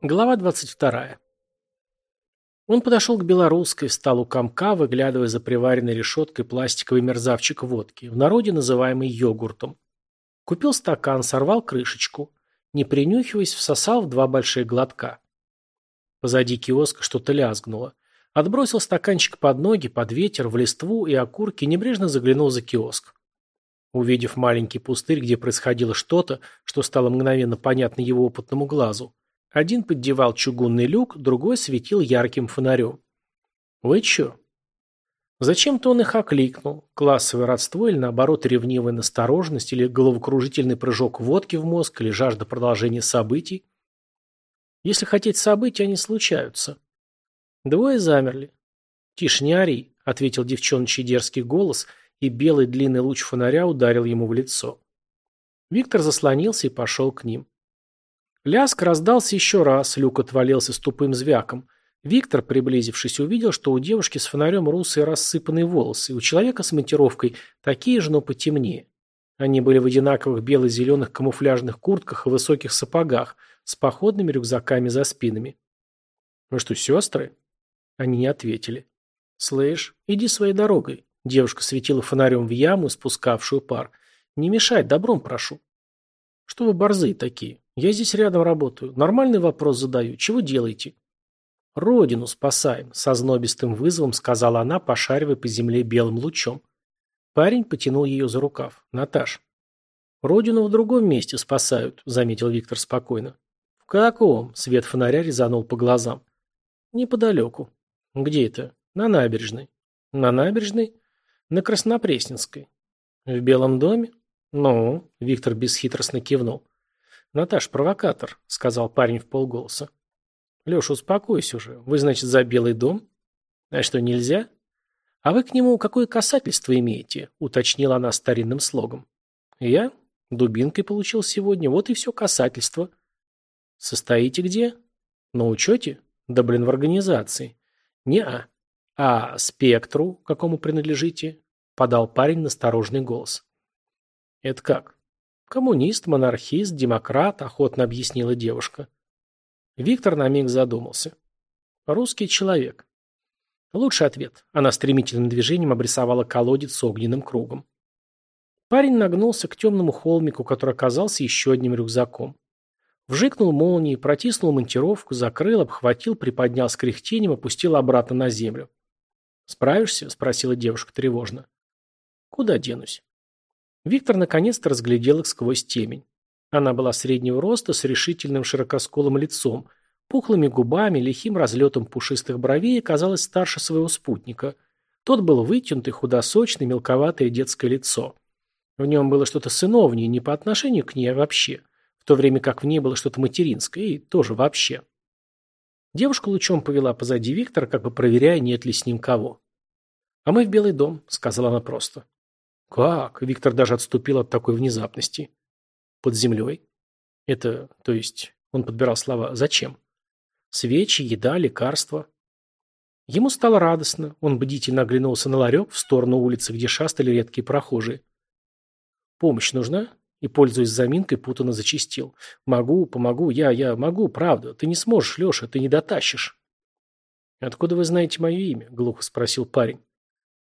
Глава 22. Он подошел к белорусской, встал у комка, выглядывая за приваренной решеткой пластиковый мерзавчик водки, в народе называемый йогуртом. Купил стакан, сорвал крышечку. Не принюхиваясь, всосал в два большие глотка. Позади киоска что-то лязгнуло. Отбросил стаканчик под ноги, под ветер, в листву и окурки, небрежно заглянул за киоск. Увидев маленький пустырь, где происходило что-то, что стало мгновенно понятно его опытному глазу, один поддевал чугунный люк, другой светил ярким фонарем. «Вы чё?» Зачем-то он их окликнул. Классовое родство или, наоборот, ревнивая настороженность или головокружительный прыжок водки в мозг или жажда продолжения событий. Если хотеть событий, они случаются. Двое замерли. «Тише, ответил девчоночий дерзкий голос, и белый длинный луч фонаря ударил ему в лицо. Виктор заслонился и пошел к ним. Ляск раздался еще раз, люк отвалился с тупым звяком. Виктор, приблизившись, увидел, что у девушки с фонарем русые рассыпанные волосы, у человека с монтировкой такие же, но потемнее. Они были в одинаковых бело-зеленых камуфляжных куртках и высоких сапогах, с походными рюкзаками за спинами. «Вы что, сестры?» Они не ответили. «Слышь, иди своей дорогой». Девушка светила фонарем в яму, спускавшую пар. «Не мешай, добром прошу». Что вы борзые такие? Я здесь рядом работаю. Нормальный вопрос задаю. Чего делаете? Родину спасаем, со знобистым вызовом сказала она, пошаривая по земле белым лучом. Парень потянул ее за рукав. Наташ. Родину в другом месте спасают, заметил Виктор спокойно. В каком? Свет фонаря резанул по глазам. Неподалеку. Где это? На набережной. На набережной? На Краснопресненской. В Белом доме? «Ну?» — Виктор бесхитростно кивнул. «Наташ, провокатор», — сказал парень в полголоса. «Леша, успокойся уже. Вы, значит, за Белый дом? А что, нельзя?» «А вы к нему какое касательство имеете?» — уточнила она старинным слогом. «Я? Дубинкой получил сегодня. Вот и все касательство». «Состоите где?» «На учете?» «Да, блин, в организации». «Не-а». «А спектру, какому принадлежите?» — подал парень насторожный голос. «Это как?» «Коммунист, монархист, демократ», — охотно объяснила девушка. Виктор на миг задумался. «Русский человек». Лучший ответ. Она стремительным движением обрисовала колодец с огненным кругом. Парень нагнулся к темному холмику, который оказался еще одним рюкзаком. Вжикнул молнией, протиснул монтировку, закрыл, обхватил, приподнял с кряхтением, опустил обратно на землю. «Справишься?» – спросила девушка тревожно. «Куда денусь?» Виктор наконец-то разглядел их сквозь темень. Она была среднего роста, с решительным широкоскулым лицом, пухлыми губами, лихим разлетом пушистых бровей и казалась старше своего спутника. Тот был вытянутый, худосочный, мелковатое детское лицо. В нем было что-то сыновнее, не по отношению к ней, а вообще, в то время как в ней было что-то материнское и тоже вообще. Девушка лучом повела позади Виктора, как бы проверяя, нет ли с ним кого. «А мы в Белый дом», — сказала она просто. Как? Виктор даже отступил от такой внезапности. Под землей? Это, то есть, он подбирал слова «зачем?» Свечи, еда, лекарства. Ему стало радостно. Он бдительно оглянулся на ларек в сторону улицы, где шастали редкие прохожие. «Помощь нужна?» И, пользуясь заминкой, путанно зачистил. «Могу, помогу, я, я могу, правда. Ты не сможешь, Леша, ты не дотащишь». «Откуда вы знаете мое имя?» – глухо спросил парень.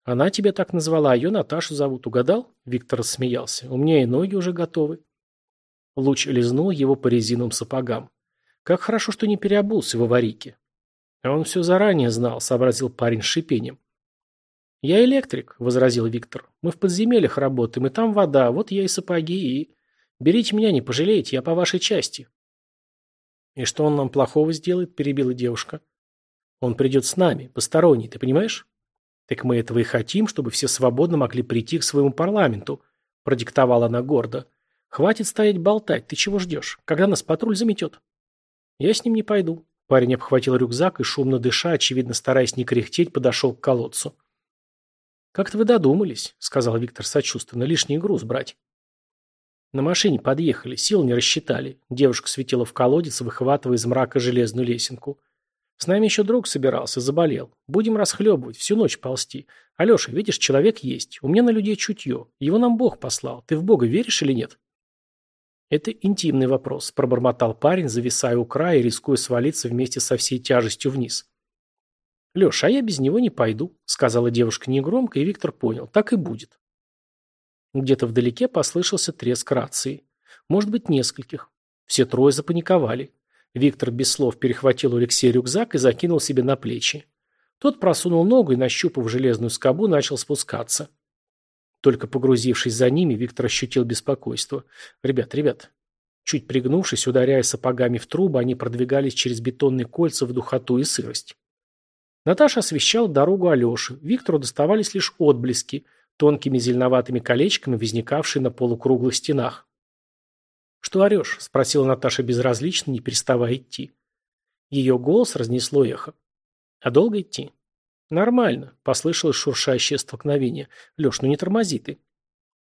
Она тебе так назвала, ее Наташу зовут. Угадал?» Виктор смеялся. «У меня и ноги уже готовы». Луч лизнул его по резиновым сапогам. «Как хорошо, что не переобулся в аварийке». А «Он все заранее знал», — сообразил парень шипением. «Я электрик», — возразил Виктор. «Мы в подземельях работаем, и там вода, вот я и сапоги, и... Берите меня, не пожалеете, я по вашей части». «И что он нам плохого сделает?» — перебила девушка. «Он придет с нами, посторонний, ты понимаешь?» Так мы этого и хотим, чтобы все свободно могли прийти к своему парламенту, продиктовала она гордо. Хватит стоять болтать, ты чего ждешь? Когда нас патруль заметет? Я с ним не пойду. Парень обхватил рюкзак и, шумно дыша, очевидно стараясь не кряхтеть, подошел к колодцу. «Как-то вы додумались», — сказал Виктор сочувственно, — «лишний груз брать». На машине подъехали, сил не рассчитали. Девушка светила в колодец, выхватывая из мрака железную лесенку. С нами еще друг собирался, заболел. Будем расхлебывать, всю ночь ползти. Алеша, видишь, человек есть. У меня на людей чутье. Его нам Бог послал. Ты в Бога веришь или нет? Это интимный вопрос, пробормотал парень, зависая у края и рискуя свалиться вместе со всей тяжестью вниз. Леша, а я без него не пойду, сказала девушка негромко, и Виктор понял. Так и будет. Где-то вдалеке послышался треск рации. Может быть, нескольких. Все трое запаниковали. Виктор без слов перехватил у Алексея рюкзак и закинул себе на плечи. Тот просунул ногу и, нащупав железную скобу, начал спускаться. Только погрузившись за ними, Виктор ощутил беспокойство. «Ребят, ребят!» Чуть пригнувшись, ударяя сапогами в трубы, они продвигались через бетонные кольца в духоту и сырость. Наташа освещала дорогу Алёше. Виктору доставались лишь отблески, тонкими зеленоватыми колечками, возникавшие на полукруглых стенах. «Что орешь?» – спросила Наташа безразлично, не переставая идти. Ее голос разнесло эхо. «А долго идти?» «Нормально», – послышалось шуршащее столкновение. «Леш, ну не тормози ты».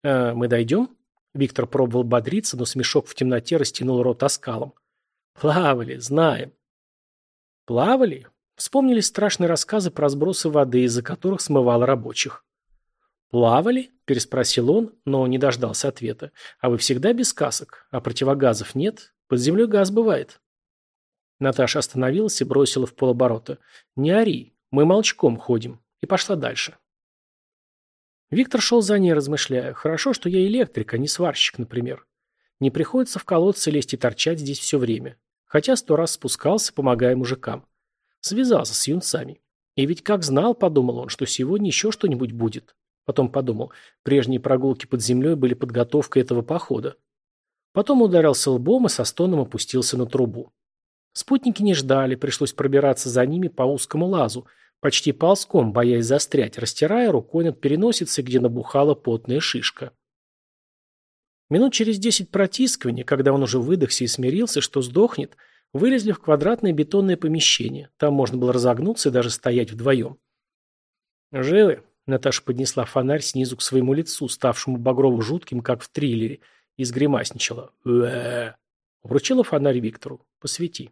«А мы дойдем?» Виктор пробовал бодриться, но смешок в темноте растянул рот оскалом. «Плавали, знаем». «Плавали?» Вспомнились страшные рассказы про сбросы воды, из-за которых смывало рабочих. «Плавали?» – переспросил он, но не дождался ответа. «А вы всегда без касок? А противогазов нет? Под землей газ бывает». Наташа остановилась и бросила в полоборота. «Не ори, мы молчком ходим». И пошла дальше. Виктор шел за ней, размышляя. «Хорошо, что я электрик, а не сварщик, например. Не приходится в колодце лезть и торчать здесь все время. Хотя сто раз спускался, помогая мужикам. Связался с юнцами. И ведь как знал, подумал он, что сегодня еще что-нибудь будет. Потом подумал, прежние прогулки под землей были подготовкой этого похода. Потом ударился лбом и со стоном опустился на трубу. Спутники не ждали, пришлось пробираться за ними по узкому лазу, почти ползком, боясь застрять, растирая рукой над переносицей, где набухала потная шишка. Минут через десять протискивания, когда он уже выдохся и смирился, что сдохнет, вылезли в квадратное бетонное помещение. Там можно было разогнуться и даже стоять вдвоем. «Живы?» Наташа поднесла фонарь снизу к своему лицу, ставшему багровым жутким, как в триллере, и сгримасничала. Вручила фонарь Виктору. «Посвети».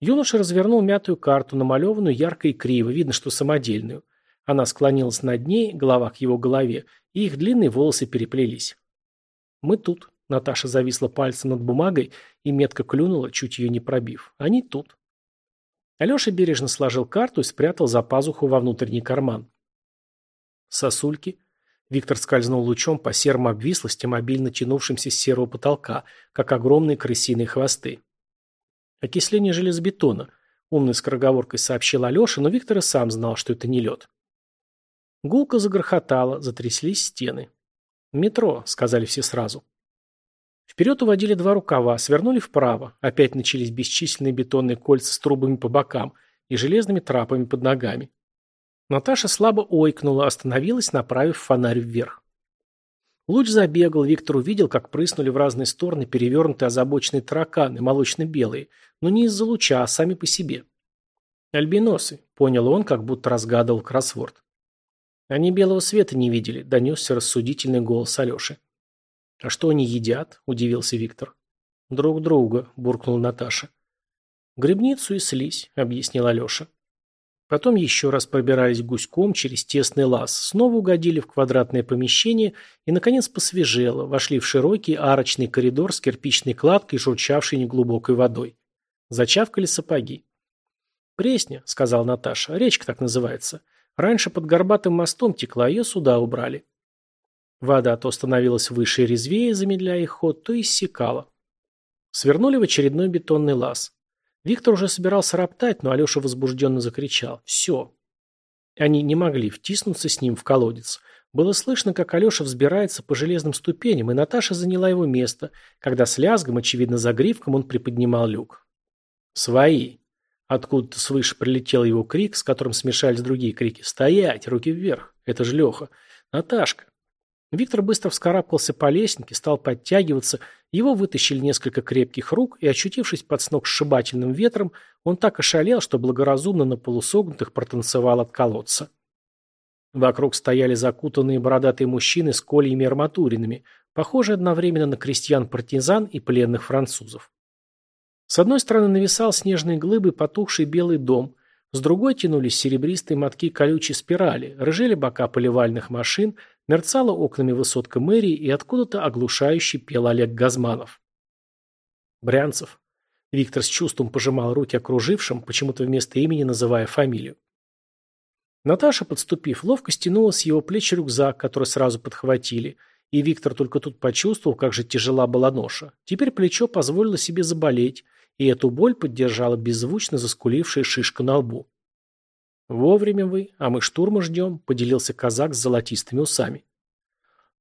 Юноша развернул мятую карту, намалеванную ярко и криво, видно, что самодельную. Она склонилась над ней, голова к его голове, и их длинные волосы переплелись. «Мы тут». Наташа зависла пальцем над бумагой и метко клюнула, чуть ее не пробив. «Они тут». Алеша бережно сложил карту и спрятал за пазуху во внутренний карман. Сосульки?» Виктор скользнул лучом по серым обвислостям, обильно тянувшимся с серого потолка, как огромные крысиные хвосты. «Окисление железобетона», — умной скороговоркой сообщил Алеша, но Виктор и сам знал, что это не лед. Гулка загрохотало, затряслись стены. «Метро», — сказали все сразу. Вперед уводили два рукава, свернули вправо, опять начались бесчисленные бетонные кольца с трубами по бокам и железными трапами под ногами. Наташа слабо ойкнула, остановилась, направив фонарь вверх. Луч забегал, Виктор увидел, как прыснули в разные стороны перевернутые озабоченные тараканы, молочно-белые, но не из-за луча, а сами по себе. «Альбиносы», — понял он, как будто разгадывал кроссворд. «Они белого света не видели», — донесся рассудительный голос Алеши. «А что они едят?» — удивился Виктор. «Друг друга», — буркнул Наташа. «Грибницу и слизь», — объяснил Алеша. Потом еще раз пробирались гуськом через тесный лаз, снова угодили в квадратное помещение и, наконец, посвежело, вошли в широкий арочный коридор с кирпичной кладкой, журчавшей неглубокой водой. Зачавкали сапоги. «Пресня», — сказал Наташа, — «речка так называется. Раньше под горбатым мостом текла, ее сюда убрали». Вода то становилась выше и резвее, замедляя их ход, то иссякала. Свернули в очередной бетонный лаз. Виктор уже собирался роптать, но Алеша возбужденно закричал «Все!». Они не могли втиснуться с ним в колодец. Было слышно, как Алеша взбирается по железным ступеням, и Наташа заняла его место, когда с лязгом, очевидно за гривком, он приподнимал люк. «Свои!» Откуда-то свыше прилетел его крик, с которым смешались другие крики «Стоять! Руки вверх!» Это же Леха. «Наташка! Виктор быстро вскарабкался по лестнике, стал подтягиваться, его вытащили несколько крепких рук, и, очутившись под сног сшибательным ветром, он так ошалел, что благоразумно на полусогнутых протанцевал от колодца. Вокруг стояли закутанные бородатые мужчины с кольями и арматуринами, похожие одновременно на крестьян-партизан и пленных французов. С одной стороны нависал снежной глыбой потухший белый дом, с другой тянулись серебристые мотки колючей спирали, рыжели бока поливальных машин, мерцала окнами высотка мэрии и откуда-то оглушающе пел Олег Газманов. Брянцев. Виктор с чувством пожимал руки окружившим, почему-то вместо имени называя фамилию. Наташа, подступив, ловко стянула с его плеч рюкзак, который сразу подхватили, и Виктор только тут почувствовал, как же тяжела была ноша. Теперь плечо позволило себе заболеть, и эту боль поддержала беззвучно заскулившая шишка на лбу. «Вовремя вы, а мы штурма ждем», — поделился казак с золотистыми усами.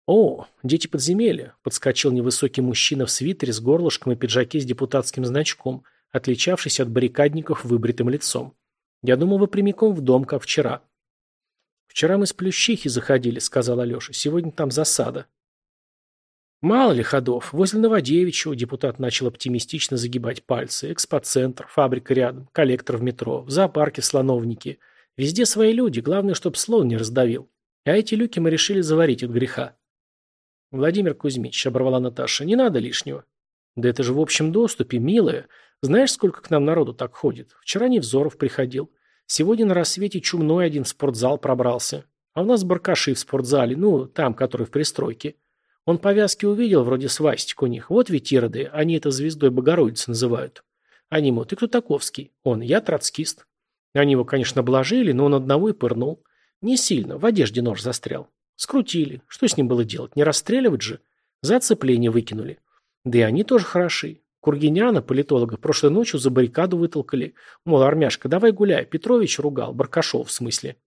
«О, дети подземелья!» — подскочил невысокий мужчина в свитере с горлышком и пиджаке с депутатским значком, отличавшийся от баррикадников выбритым лицом. «Я думал, вы прямиком в дом, как вчера». «Вчера мы с Плющихи заходили», — сказал Алеша. «Сегодня там засада». Мало ли ходов. Возле Новодевичьего депутат начал оптимистично загибать пальцы. Экспоцентр, фабрика рядом, коллектор в метро, в зоопарке, в. Везде свои люди, главное, чтобы слон не раздавил. А эти люки мы решили заварить от греха. Владимир Кузьмич, оборвала Наташа, не надо лишнего. Да это же в общем доступе, милая. Знаешь, сколько к нам народу так ходит? Вчера Невзоров приходил. Сегодня на рассвете Чумной один в спортзал пробрался. А у нас баркаши в спортзале, ну, там, который в пристройке. Он повязки увидел, вроде свастик у них. Вот ведь ироды, они это звездой Богородицы называют. Они ему, ты кто таковский? Он, я троцкист. Они его, конечно, обложили, но он одного и пырнул. Не сильно, в одежде нож застрял. Скрутили. Что с ним было делать? Не расстреливать же? За оцепление выкинули. Да и они тоже хороши. Кургиняна, политолога, прошлой ночью за баррикаду вытолкали. Мол, армяшка, давай гуляй. Петрович ругал. Баркашов, в смысле.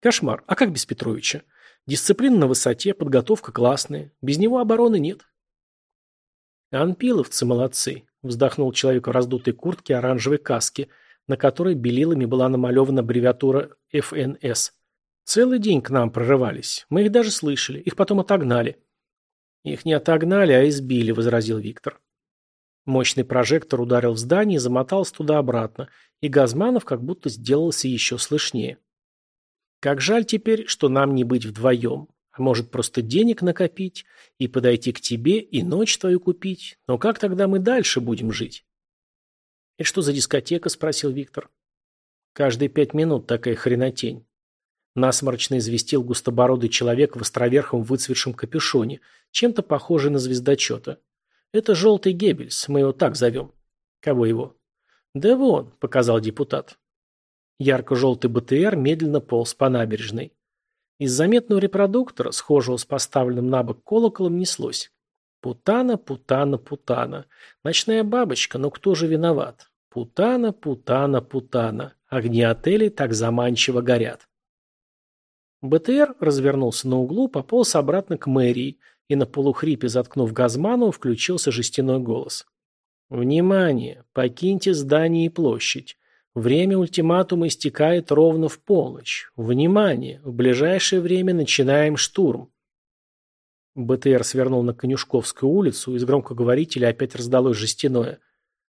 Кошмар. А как без Петровича? Дисциплина на высоте, подготовка классная. Без него обороны нет. Анпиловцы молодцы, вздохнул человек в раздутой куртке оранжевой каски, на которой белилами была намалевана аббревиатура ФНС. Целый день к нам прорывались. Мы их даже слышали. Их потом отогнали. Их не отогнали, а избили, возразил Виктор. Мощный прожектор ударил в здание и замотался туда-обратно, и Газманов как будто сделался еще слышнее. Как жаль теперь, что нам не быть вдвоем. А может, просто денег накопить и подойти к тебе и ночь твою купить? Но как тогда мы дальше будем жить?» «И что за дискотека?» – спросил Виктор. «Каждые пять минут такая хренотень». Насморочно известил густобородый человек в островерхом выцветшем капюшоне, чем-то похожий на звездочета. «Это желтый Геббельс, мы его так зовем». «Кого его?» «Да вон», – показал депутат. Ярко-желтый БТР медленно полз по набережной. Из заметного репродуктора, схожего с поставленным на бок колоколом, неслось. Путана, путана, путана. Ночная бабочка, но кто же виноват? Путана, путана, путана. Огни отелей так заманчиво горят. БТР развернулся на углу, пополз обратно к мэрии, и на полухрипе, заткнув газману, включился жестяной голос. «Внимание! Покиньте здание и площадь. Время ультиматума истекает ровно в полночь. Внимание! В ближайшее время начинаем штурм. БТР свернул на Конюшковскую улицу, из громкоговорителя опять раздалось жестяное.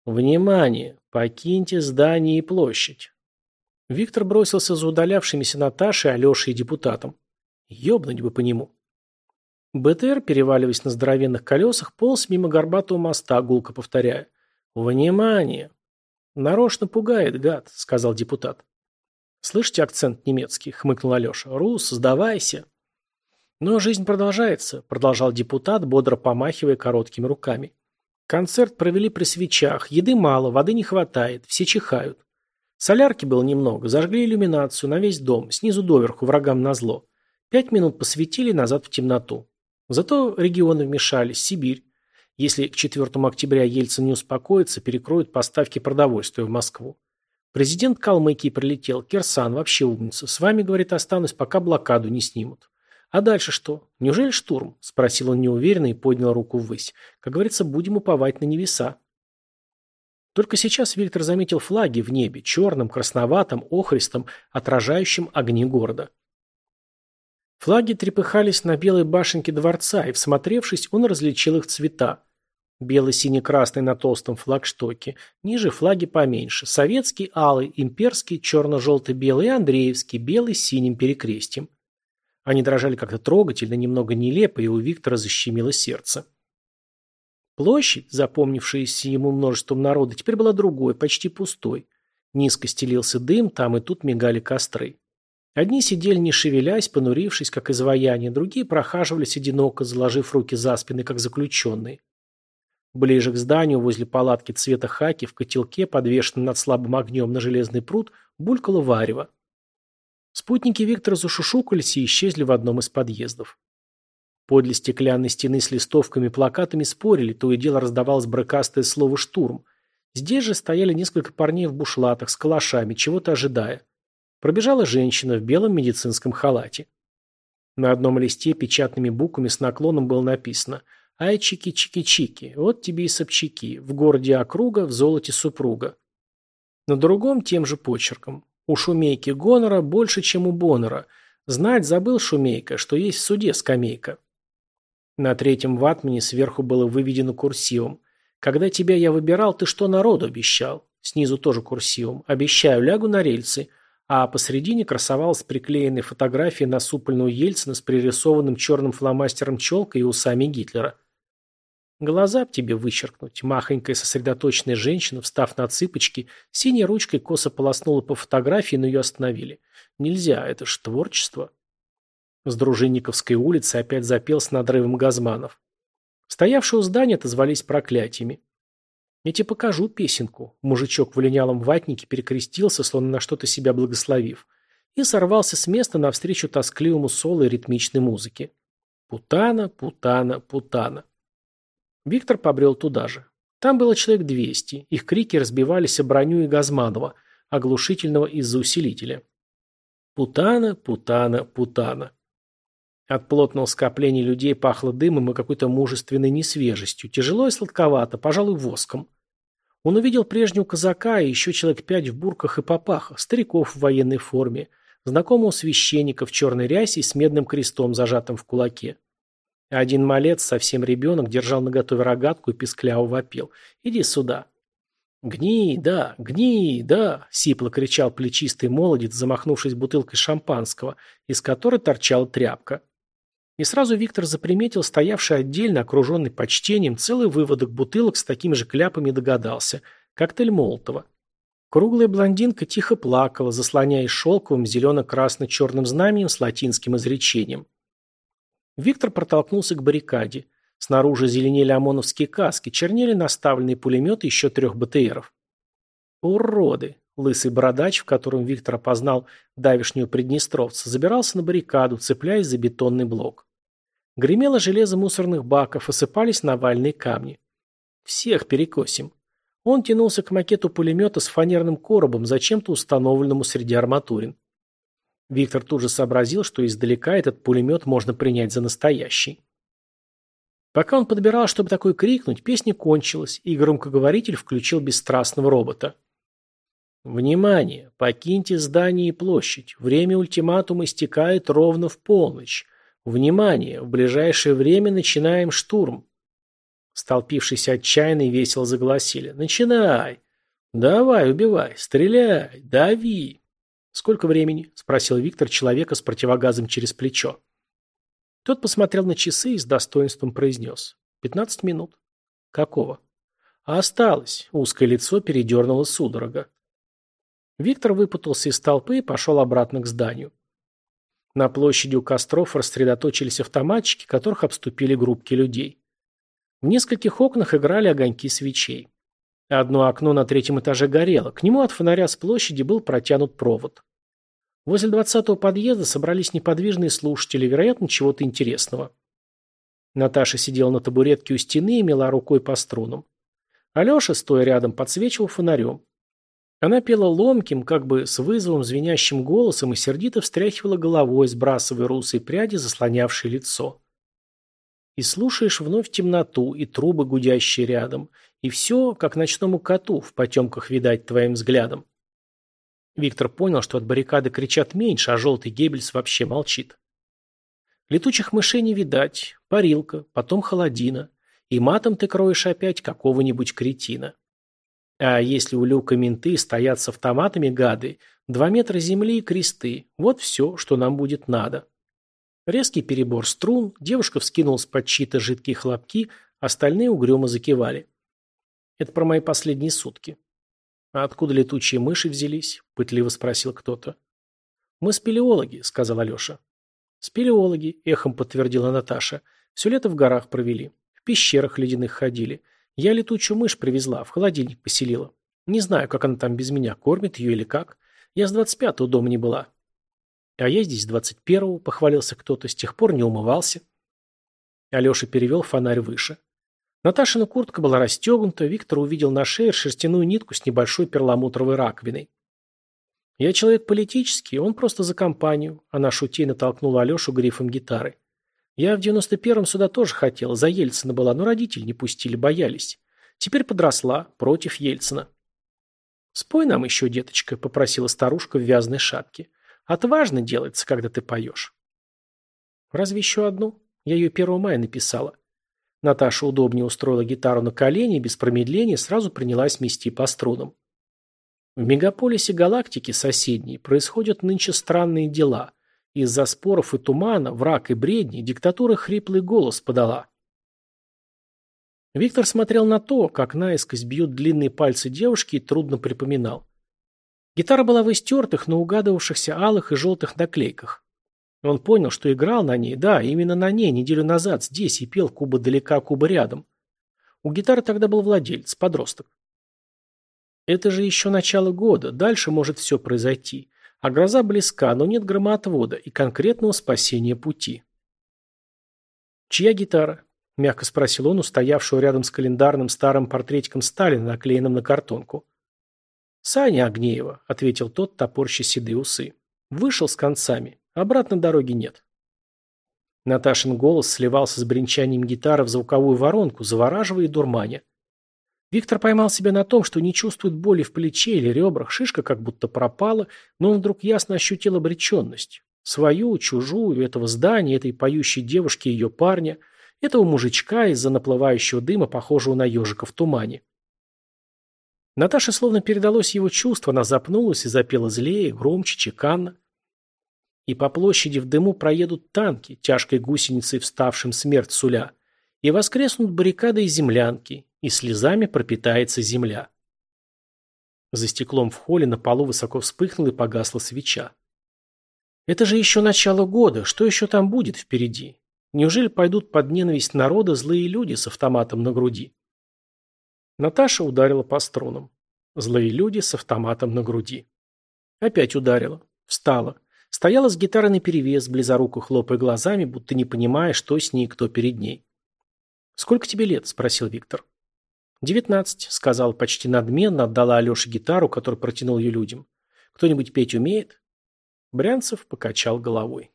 «Внимание! Покиньте здание и площадь!» Виктор бросился за удалявшимися Наташей, Алешей и депутатом. Ёбнуть бы по нему. БТР, переваливаясь на здоровенных колесах, полз мимо горбатого моста, гулко повторяя. «Внимание! «Нарочно пугает, гад», — сказал депутат. «Слышите акцент немецкий?» — хмыкнул Алеша. «Рус, сдавайся!» «Но жизнь продолжается», — продолжал депутат, бодро помахивая короткими руками. «Концерт провели при свечах. Еды мало, воды не хватает, все чихают. Солярки было немного, зажгли иллюминацию на весь дом, снизу доверху, врагам назло. Пять минут посветили назад в темноту. Зато регионы вмешались, Сибирь. Если к 4 октября Ельцин не успокоится, перекроют поставки продовольствия в Москву. Президент Калмыкии прилетел. Кирсан вообще умница. С вами, говорит, останусь, пока блокаду не снимут. А дальше что? Неужели штурм? Спросил он неуверенно и поднял руку ввысь. Как говорится, будем уповать на невеса. Только сейчас Виктор заметил флаги в небе, черным, красноватым, охристым, отражающим огни города. Флаги трепыхались на белой башенке дворца, и, всмотревшись, он различил их цвета Белый синий-красный на толстом флагштоке, ниже флаги поменьше, советский, алый, имперский, черно-желто-белый андреевский, белый с синим перекрестием. Они дрожали как-то трогательно, немного нелепо, и у Виктора защемило сердце. Площадь, запомнившаяся ему множеством народа, теперь была другой, почти пустой. Низко стелился дым, там и тут мигали костры. Одни сидели не шевелясь, понурившись, как изваяние, другие прохаживались одиноко, заложив руки за спины, как заключенные. Ближе к зданию, возле палатки цвета хаки, в котелке, подвешенном над слабым огнем на железный пруд, булькало варево. Спутники Виктора зашушукались и исчезли в одном из подъездов. Подле стеклянной стены с листовками и плакатами спорили, то и дело раздавалось брыкастое слово «штурм». Здесь же стояли несколько парней в бушлатах с калашами, чего-то ожидая. Пробежала женщина в белом медицинском халате. На одном листе печатными буквами с наклоном было написано – Айчики чики чики, вот тебе и сопчаки, в городе округа, в золоте супруга. На другом тем же почерком. У шумейки гонора больше, чем у бонора. Знать забыл шумейка, что есть в суде скамейка. На третьем ватмане сверху было выведено курсивом. Когда тебя я выбирал, ты что народу обещал? Снизу тоже курсивом. Обещаю, лягу на рельсы. А посредине красовалась фотографии на насупленного Ельцина с пририсованным черным фломастером челкой и усами Гитлера. Глаза б тебе вычеркнуть. Махонькая сосредоточенная женщина, встав на цыпочки, синей ручкой косо полоснула по фотографии, но ее остановили. Нельзя, это ж творчество. С Дружинниковской улицы опять запел с надрывом Газманов. Стоявшие у здания отозвались проклятиями. «Я тебе покажу песенку». Мужичок в линялом ватнике перекрестился, словно на что-то себя благословив, и сорвался с места навстречу тоскливому соло и ритмичной музыке. «Путана, путана, путана». Виктор побрел туда же. Там было человек 200. Их крики разбивались о броню и Газманова, оглушительного из-за усилителя. Путана, путана, путана. От плотного скопления людей пахло дымом и какой-то мужественной несвежестью, тяжело и сладковато, пожалуй, воском. Он увидел прежнего казака и еще человек пять в бурках и попахах, стариков в военной форме, знакомого священника в черной рясе и с медным крестом, зажатым в кулаке. Один малец, совсем ребенок, держал наготове рогатку и пискляву вопил. «Иди сюда!» «Гни, да, гни, да!» — сипло кричал плечистый молодец, замахнувшись бутылкой шампанского, из которой торчала тряпка. И сразу Виктор заприметил стоявший отдельно, окруженный почтением, целый выводок бутылок с такими же кляпами догадался. Коктейль Молотова. Круглая блондинка тихо плакала, заслоняясь шелковым зелено-красно-черным знаменем с латинским изречением – Виктор протолкнулся к баррикаде. Снаружи зеленели ОМОНовские каски, чернели наставленные пулеметы еще трех БТРов. Уроды! Лысый бородач, в котором Виктор опознал давешнюю приднестровца, забирался на баррикаду, цепляясь за бетонный блок. Гремело железо мусорных баков, осыпались навальные камни. Всех перекосим. Он тянулся к макету пулемета с фанерным коробом, зачем-то установленному среди арматурин. Виктор тут же сообразил, что издалека этот пулемет можно принять за настоящий. Пока он подбирал, чтобы такой крикнуть, песня кончилась, и громкоговоритель включил бесстрастного робота. «Внимание! Покиньте здание и площадь. Время ультиматума истекает ровно в полночь. Внимание! В ближайшее время начинаем штурм!» Столпившись отчаянно и весело загласили. «Начинай! Давай, убивай! Стреляй! Дави!» «Сколько времени?» – спросил Виктор человека с противогазом через плечо. Тот посмотрел на часы и с достоинством произнес. «Пятнадцать минут». «Какого?» «А осталось». Узкое лицо передернуло судорога. Виктор выпутался из толпы и пошел обратно к зданию. На площади у костров рассредоточились автоматчики, которых обступили группки людей. В нескольких окнах играли огоньки свечей одно окно на третьем этаже горело. К нему от фонаря с площади был протянут провод. Возле двадцатого подъезда собрались неподвижные слушатели, вероятно, чего-то интересного. Наташа сидела на табуретке у стены и мела рукой по струнам. Алеша, стоя рядом, подсвечивал фонарем. Она пела ломким, как бы с вызовом звенящим голосом и сердито встряхивала головой, сбрасывая русые пряди, заслонявшие лицо. И слушаешь вновь темноту и трубы, гудящие рядом, и все, как ночному коту, в потемках видать твоим взглядом. Виктор понял, что от баррикады кричат меньше, а желтый Геббельс вообще молчит. Летучих мышей не видать, парилка, потом холодина, и матом ты кроешь опять какого-нибудь кретина. А если у люка менты стоят с автоматами гады, два метра земли и кресты, вот все, что нам будет надо. Резкий перебор струн, девушка вскинулась под чьи-то жидкие хлопки, остальные угрюмо закивали. «Это про мои последние сутки». «А откуда летучие мыши взялись?» – пытливо спросил кто-то. «Мы спелеологи», – сказал Алеша. «Спелеологи», – эхом подтвердила Наташа. «Все лето в горах провели. В пещерах ледяных ходили. Я летучую мышь привезла, в холодильник поселила. Не знаю, как она там без меня, кормит ее или как. Я с 25-го дома не была». «А я здесь с двадцать первого – похвалился кто-то, – с тех пор не умывался. Алеша перевел фонарь выше. Наташина куртка была расстегнута, Виктор увидел на шее шерстяную нитку с небольшой перламутровой раковиной. «Я человек политический, он просто за компанию», она шутейно толкнула Алешу грифом гитары. «Я в девяносто первом сюда тоже хотела, за Ельцина была, но родители не пустили, боялись. Теперь подросла, против Ельцина». «Спой нам еще, деточка», — попросила старушка в вязаной шапке. «Отважно делается, когда ты поешь». «Разве еще одну? Я ее первого мая написала. Наташа удобнее устроила гитару на колени и без промедления сразу принялась мести по струнам. В мегаполисе галактики соседней происходят нынче странные дела. Из-за споров и тумана, враг и бредни диктатура хриплый голос подала. Виктор смотрел на то, как наискось бьют длинные пальцы девушки и трудно припоминал. Гитара была в истертых, но угадывавшихся алых и желтых наклейках. Он понял, что играл на ней, да, именно на ней, неделю назад, здесь, и пел куба далека, куба рядом. У гитары тогда был владелец, подросток. Это же еще начало года, дальше может все произойти. А гроза близка, но нет громоотвода и конкретного спасения пути. «Чья гитара?» – мягко спросил он, устоявшего рядом с календарным старым портретиком Сталина, наклеенным на картонку. «Саня Агнеева», – ответил тот, топорщи седые усы. «Вышел с концами. Обратно дороги нет. Наташин голос сливался с бренчанием гитары в звуковую воронку, завораживая и дурманя. Виктор поймал себя на том, что не чувствует боли в плече или ребрах, шишка как будто пропала, но он вдруг ясно ощутил обреченность. Свою, чужую, этого здания, этой поющей девушки и ее парня, этого мужичка из-за наплывающего дыма, похожего на ежика в тумане. Наташе словно передалось его чувство, она запнулась и запела злее, громче, чеканно. И по площади в дыму проедут танки, тяжкой гусеницей вставшим смерть суля, и воскреснут баррикады и землянки, и слезами пропитается земля. За стеклом в холле на полу высоко вспыхнула и погасла свеча. Это же еще начало года, что еще там будет впереди? Неужели пойдут под ненависть народа злые люди с автоматом на груди? Наташа ударила по струнам. Злые люди с автоматом на груди. Опять ударила. Встала. Стояла с гитарой наперевес, близоруко хлопая глазами, будто не понимая, что с ней и кто перед ней. «Сколько тебе лет?» – спросил Виктор. «Девятнадцать», – сказала, почти надменно, отдала Алёше гитару, которую протянул ее людям. «Кто-нибудь петь умеет?» Брянцев покачал головой.